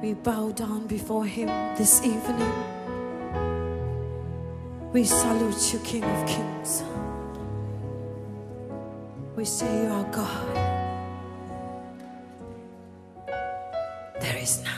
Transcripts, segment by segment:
We bow down before Him this evening. We salute you, King of Kings. We say you are God. There is none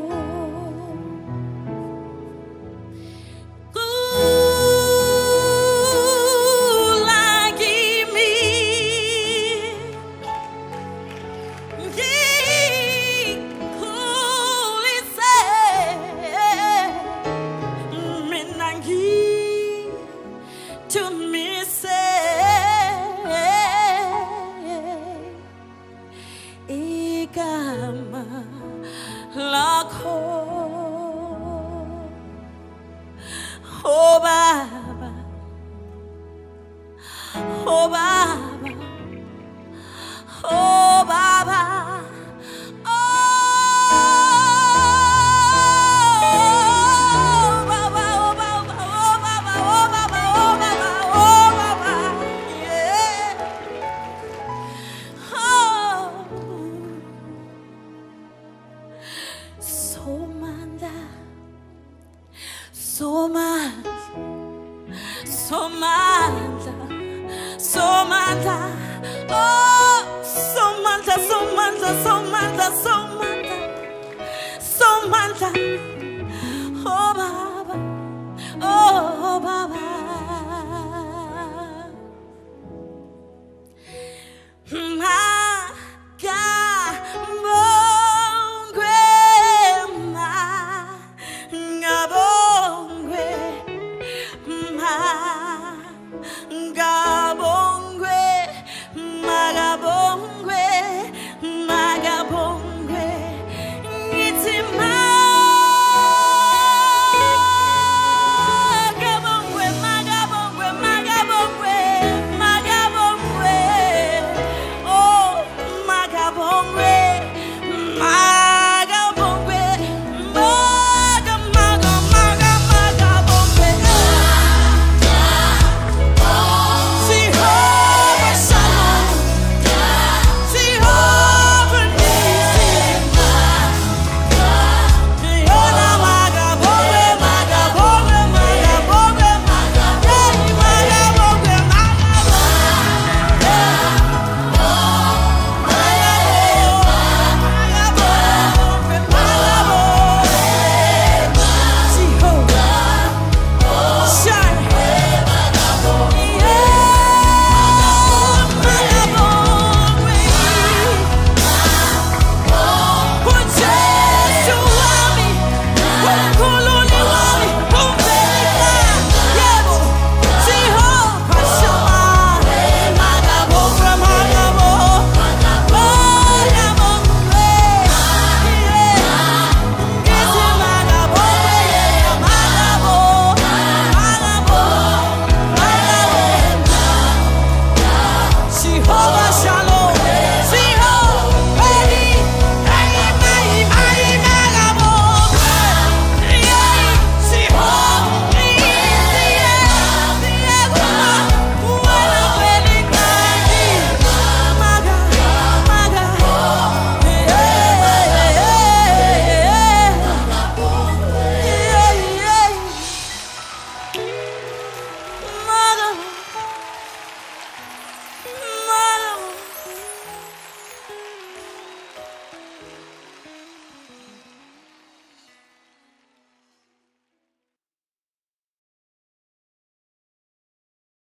igama lakho. Oh baba Somanda. Somanda, oh, Somanda, Somanda, Somanda, Somanda, Somanda, oh Baba, oh Baba.